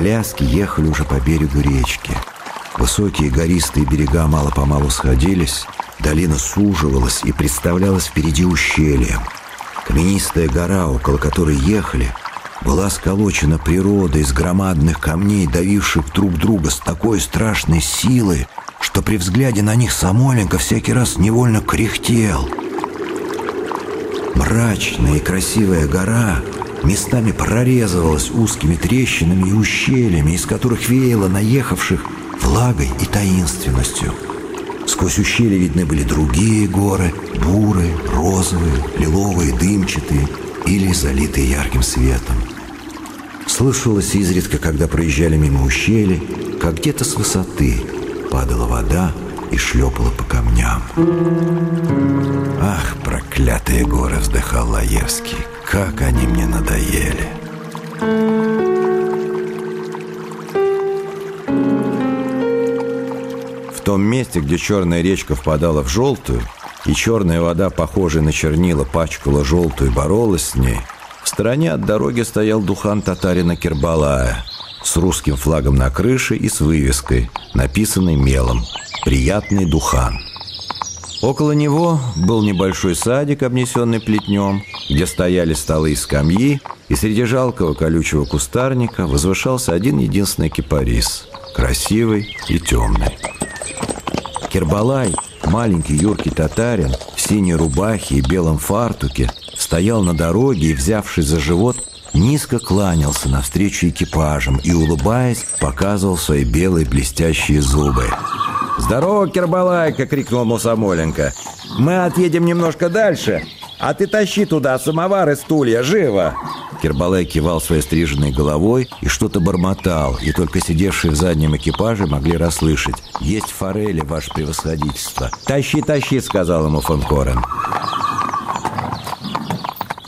коляски ехали уже по берегу речки. Высокие гористые берега мало-помалу сходились, долина суживалась и представлялась впереди ущельем. Каменистая гора, около которой ехали, была сколочена природой из громадных камней, давивших друг друга с такой страшной силой, что при взгляде на них Самоленко всякий раз невольно кряхтел. Мрачная и красивая гора местами прорезывалась узкими трещинами и ущельями, из которых веяло наехавших влагой и таинственностью. Сквозь ущелья видны были другие горы, бурые, розовые, лиловые, дымчатые или залитые ярким светом. Слышалось изредка, когда проезжали мимо ущелья, как где-то с высоты падала вода и шлепала по камням. «Ах, проклятые горы!» — вздыхал Лаевский. «Как они мне надоели!» В том месте, где черная речка впадала в желтую, и черная вода, похожая на чернила, пачкала желтую и боролась с ней, в стороне от дороги стоял духан татарина Кербалая с русским флагом на крыше и с вывеской, написанной мелом «Приятный духан». Около него был небольшой садик, обнесенный плетнем, где стояли столы и скамьи, и среди жалкого колючего кустарника возвышался один единственный кипарис, красивый и темный. Кербалай, маленький юркий татарин, в синей рубахе и белом фартуке, стоял на дороге и, взявшись за живот, низко кланялся навстречу экипажам и, улыбаясь, показывал свои белые блестящие зубы. «Здорово, Кербалайка!» — крикнул Мусамоленко. «Мы отъедем немножко дальше, а ты тащи туда самовар и стулья, живо!» Кербалай кивал своей стриженной головой и что-то бормотал, и только сидевшие в заднем экипаже могли расслышать. «Есть форели, ваше превосходительство!» «Тащи, тащи!» — сказал ему фон Корен.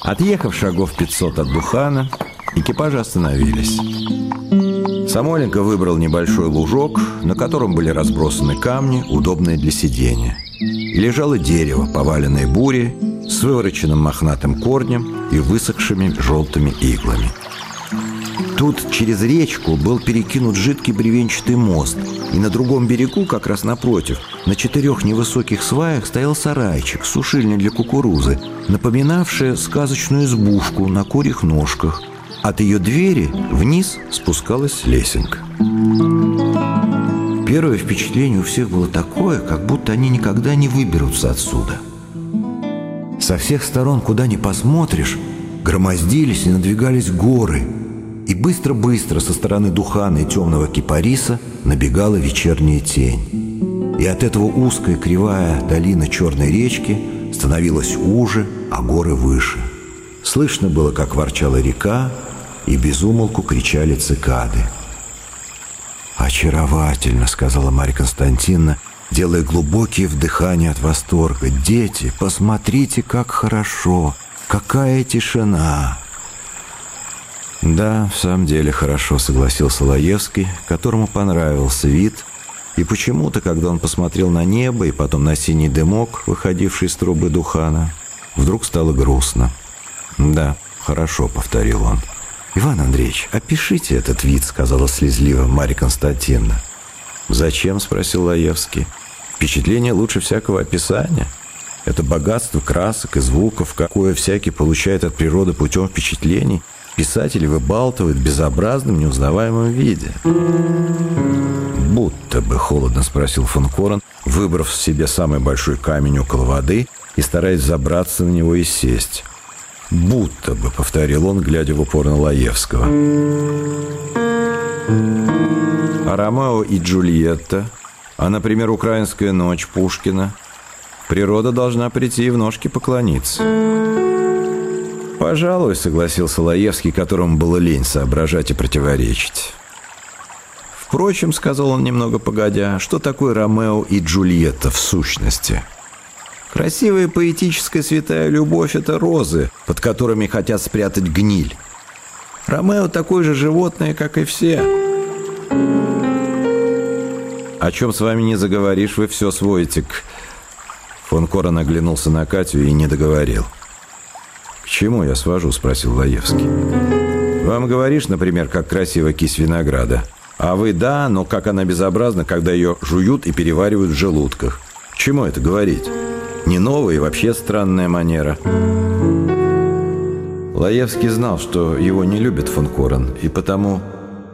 Отъехав шагов 500 от Духана, экипажи остановились. Самойленко выбрал небольшой лужок, на котором были разбросаны камни, удобные для сидения. Лежало дерево, поваленное бурей, с вывороченным мохнатым корнем и высохшими желтыми иглами. Тут через речку был перекинут жидкий бревенчатый мост, и на другом берегу, как раз напротив, на четырех невысоких сваях стоял сарайчик, сушильня для кукурузы, напоминавшая сказочную избушку на курьих ножках. От ее двери вниз спускалась лесенка. Первое впечатление у всех было такое, как будто они никогда не выберутся отсюда. Со всех сторон, куда ни посмотришь, громоздились и надвигались горы – и быстро-быстро со стороны Духана и темного кипариса набегала вечерняя тень. И от этого узкая кривая долина черной речки становилась уже, а горы выше. Слышно было, как ворчала река, и безумолку кричали цикады. «Очаровательно», — сказала Марья Константиновна, делая глубокие вдыхания от восторга. «Дети, посмотрите, как хорошо! Какая тишина!» «Да, в самом деле хорошо», — согласился Лаевский, которому понравился вид, и почему-то, когда он посмотрел на небо и потом на синий дымок, выходивший из трубы Духана, вдруг стало грустно. «Да, хорошо», — повторил он. «Иван Андреевич, опишите этот вид», — сказала слезливо Марья Константиновна. «Зачем?» — спросил Лаевский. «Впечатление лучше всякого описания. Это богатство красок и звуков, какое всякий получает от природы путем впечатлений, Писатель выбалтывает в безобразном, неузнаваемом виде. «Будто бы», — холодно спросил фон Корен, выбрав себе самый большой камень около воды и стараясь забраться на него и сесть. «Будто бы», — повторил он, глядя в упор на Лаевского. «А Ромео и Джульетта? А, например, «Украинская ночь» Пушкина? Природа должна прийти и в ножки поклониться». «Пожалуй», — согласился Лаевский, которому было лень соображать и противоречить. «Впрочем», — сказал он немного погодя, — «что такое Ромео и Джульетта в сущности?» «Красивая поэтическая святая любовь — это розы, под которыми хотят спрятать гниль. Ромео такое же животное, как и все». «О чем с вами не заговоришь, вы все сводите к...» Фон Корон оглянулся на Катю и не договорил. «К чему я свожу?» – спросил Лаевский. Вам говоришь, например, как красиво кись винограда. А вы да, но как она безобразна, когда ее жуют и переваривают в желудках. К чему это говорить? Не новая и вообще странная манера. Лаевский знал, что его не любит фон Корен, и потому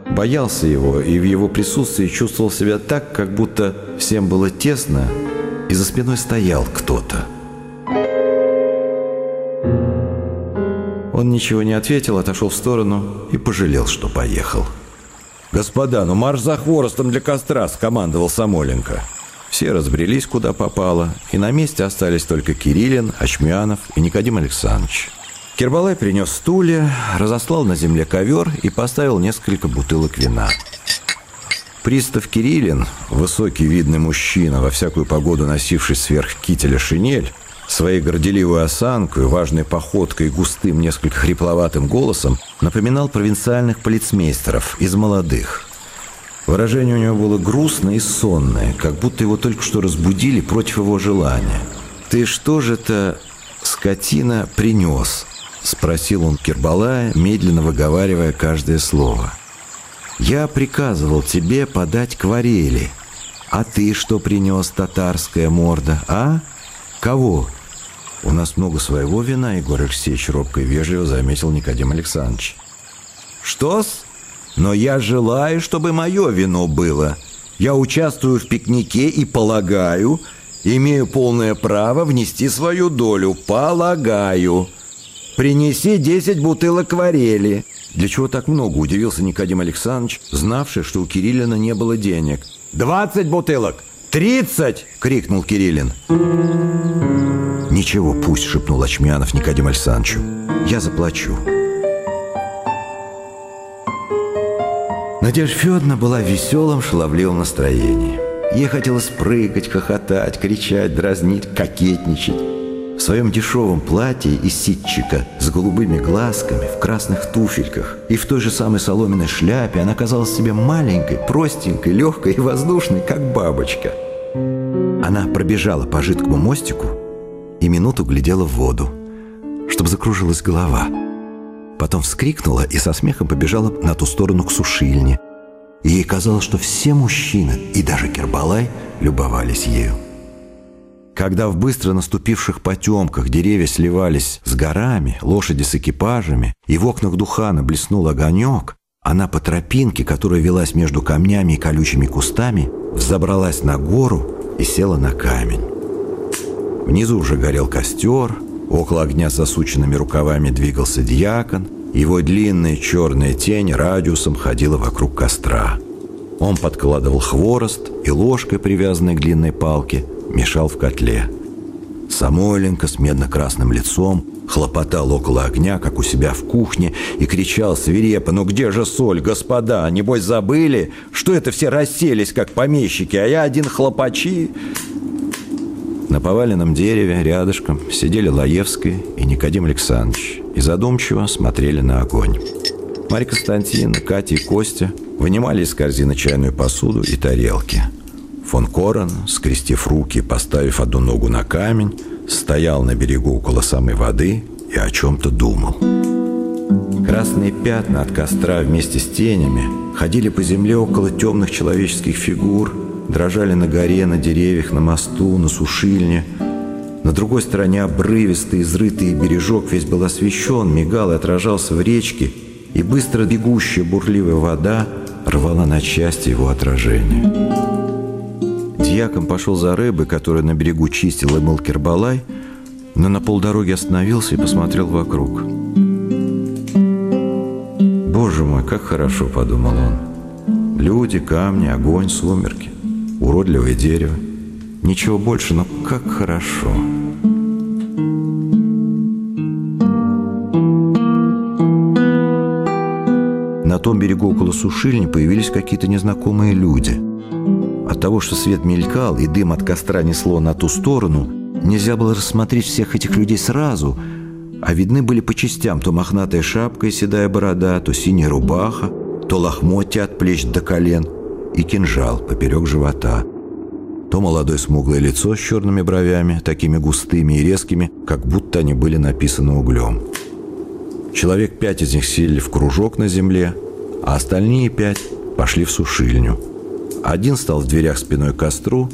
боялся его, и в его присутствии чувствовал себя так, как будто всем было тесно, и за спиной стоял кто-то. Он ничего не ответил, отошел в сторону и пожалел, что поехал. «Господа, ну марш за хворостом для костра!» – скомандовал Самоленко. Все разбрелись, куда попало, и на месте остались только Кириллин, Очмянов и Никодим Александрович. Кербалай принес стулья, разослал на земле ковер и поставил несколько бутылок вина. Пристав Кириллин, высокий видный мужчина, во всякую погоду носивший сверх кителя шинель, своей горделивой осанкой, важной походкой и густым, несколько хрипловатым голосом напоминал провинциальных полицмейстеров из молодых. Выражение у него было грустное и сонное, как будто его только что разбудили против его желания. «Ты что же это, скотина, принес?» — спросил он Кирбалая, медленно выговаривая каждое слово. «Я приказывал тебе подать кварели. А ты что принес, татарская морда, а? Кого?» «У нас много своего вина, Егор Алексеевич робко и вежливо заметил Никодим Александрович». «Что-с? Но я желаю, чтобы мое вино было. Я участвую в пикнике и полагаю, имею полное право внести свою долю. Полагаю». «Принеси десять бутылок варели». «Для чего так много?» – удивился Никодим Александрович, знавший, что у Кириллина не было денег. «Двадцать бутылок! Тридцать!» – крикнул Кириллин. «Ничего, пусть», – шепнул Очмянов Никодим Александровичу. «Я заплачу». Надежда Федоровна была в веселом, шаловливом настроении. Ей хотелось прыгать, хохотать, кричать, дразнить, кокетничать. В своем дешевом платье из ситчика с голубыми глазками, в красных туфельках и в той же самой соломенной шляпе она казалась себе маленькой, простенькой, легкой и воздушной, как бабочка. Она пробежала по жидкому мостику и минуту глядела в воду, чтобы закружилась голова. Потом вскрикнула и со смехом побежала на ту сторону к сушильне. Ей казалось, что все мужчины, и даже Кербалай, любовались ею. Когда в быстро наступивших потемках деревья сливались с горами, лошади с экипажами, и в окнах Духана блеснул огонек, она по тропинке, которая велась между камнями и колючими кустами, взобралась на гору и села на камень. Внизу уже горел костер, около огня с засученными рукавами двигался дьякон, его длинная черная тень радиусом ходила вокруг костра. Он подкладывал хворост и ложкой, привязанной к длинной палке, мешал в котле. Самойленко с медно-красным лицом хлопотал около огня, как у себя в кухне, и кричал свирепо, «Ну где же соль, господа? Небось забыли, что это все расселись, как помещики, а я один хлопачи?» На поваленном дереве рядышком сидели Лаевская и Никодим Александрович и задумчиво смотрели на огонь. Марья Константиновна, Катя и Костя вынимали из корзины чайную посуду и тарелки – Фон Корен, скрестив руки, поставив одну ногу на камень, стоял на берегу около самой воды и о чем-то думал. Красные пятна от костра вместе с тенями ходили по земле около темных человеческих фигур, дрожали на горе, на деревьях, на мосту, на сушильне. На другой стороне обрывистый, изрытый бережок весь был освещен, мигал и отражался в речке, и быстро бегущая бурливая вода рвала на части его отражение. Дьяком пошел за рыбой, которую на берегу чистил и мыл Кербалай, но на полдороги остановился и посмотрел вокруг. «Боже мой, как хорошо!» – подумал он. «Люди, камни, огонь, сумерки, уродливое дерево. Ничего больше, но как хорошо!» На том берегу около сушильни появились какие-то незнакомые люди – от того, что свет мелькал и дым от костра несло на ту сторону, нельзя было рассмотреть всех этих людей сразу, а видны были по частям то мохнатая шапка и седая борода, то синяя рубаха, то лохмотья от плеч до колен и кинжал поперек живота, то молодое смуглое лицо с черными бровями, такими густыми и резкими, как будто они были написаны углем. Человек пять из них сели в кружок на земле, а остальные пять пошли в сушильню. Один стал в дверях спиной к костру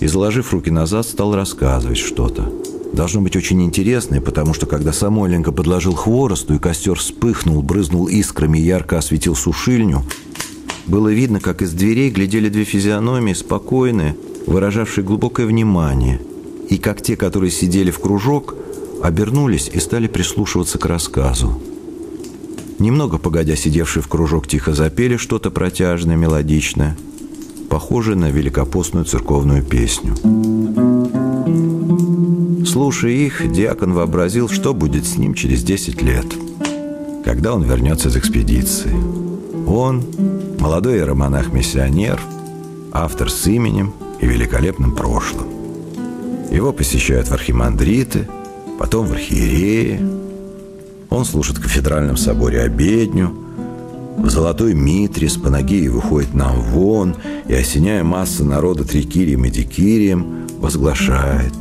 и, заложив руки назад, стал рассказывать что-то. Должно быть очень интересное, потому что когда Самойленко подложил хворосту и костер вспыхнул, брызнул искрами и ярко осветил сушильню, было видно, как из дверей глядели две физиономии, спокойные, выражавшие глубокое внимание, и как те, которые сидели в кружок, обернулись и стали прислушиваться к рассказу. Немного погодя, сидевшие в кружок тихо запели что-то протяжное, мелодичное, похожее на великопостную церковную песню. Слушая их, диакон вообразил, что будет с ним через 10 лет, когда он вернется из экспедиции. Он, молодой иеромонах-миссионер, автор с именем и великолепным прошлым. Его посещают в архимандриты – потом в архиерее. Он служит в кафедральном соборе обедню, в золотой митре с Панагией выходит нам вон и, осеняя массы народа трикирием и дикирием, возглашает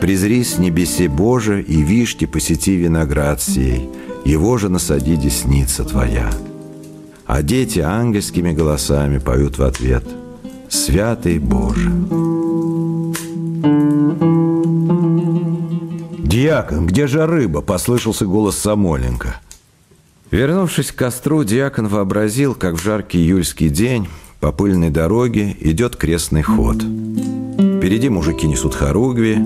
«Презри с небесе Боже и вишьте посети виноград сей, его же насади десница твоя». А дети ангельскими голосами поют в ответ «Святый Боже». «Диакон, где же рыба?» – послышался голос Самоленко. Вернувшись к костру, диакон вообразил, как в жаркий июльский день по пыльной дороге идет крестный ход. Впереди мужики несут хоругви,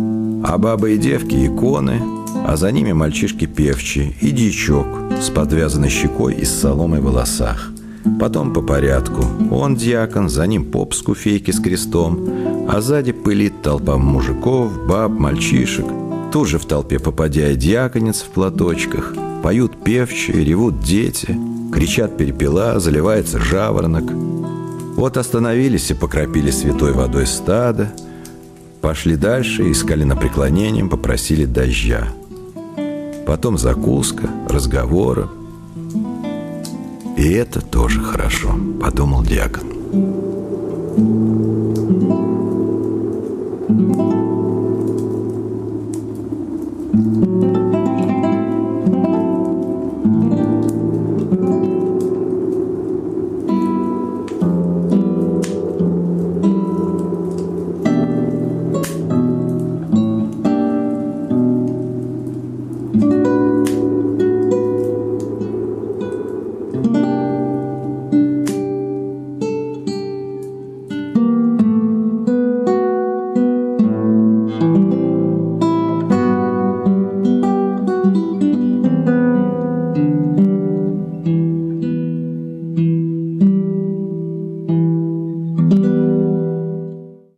а бабы и девки – иконы, а за ними мальчишки певчие и дьячок с подвязанной щекой и с соломой в волосах. Потом по порядку. Он диакон, за ним поп с куфейки с крестом, а сзади пылит толпа мужиков, баб, мальчишек – Тут же в толпе попадя диаконец в платочках, поют певчие, ревут дети, кричат перепела, заливается жаворонок. Вот остановились и покропили святой водой стадо, пошли дальше и с коленопреклонением попросили дождя. Потом закуска, разговоры. «И это тоже хорошо», — подумал Диакон.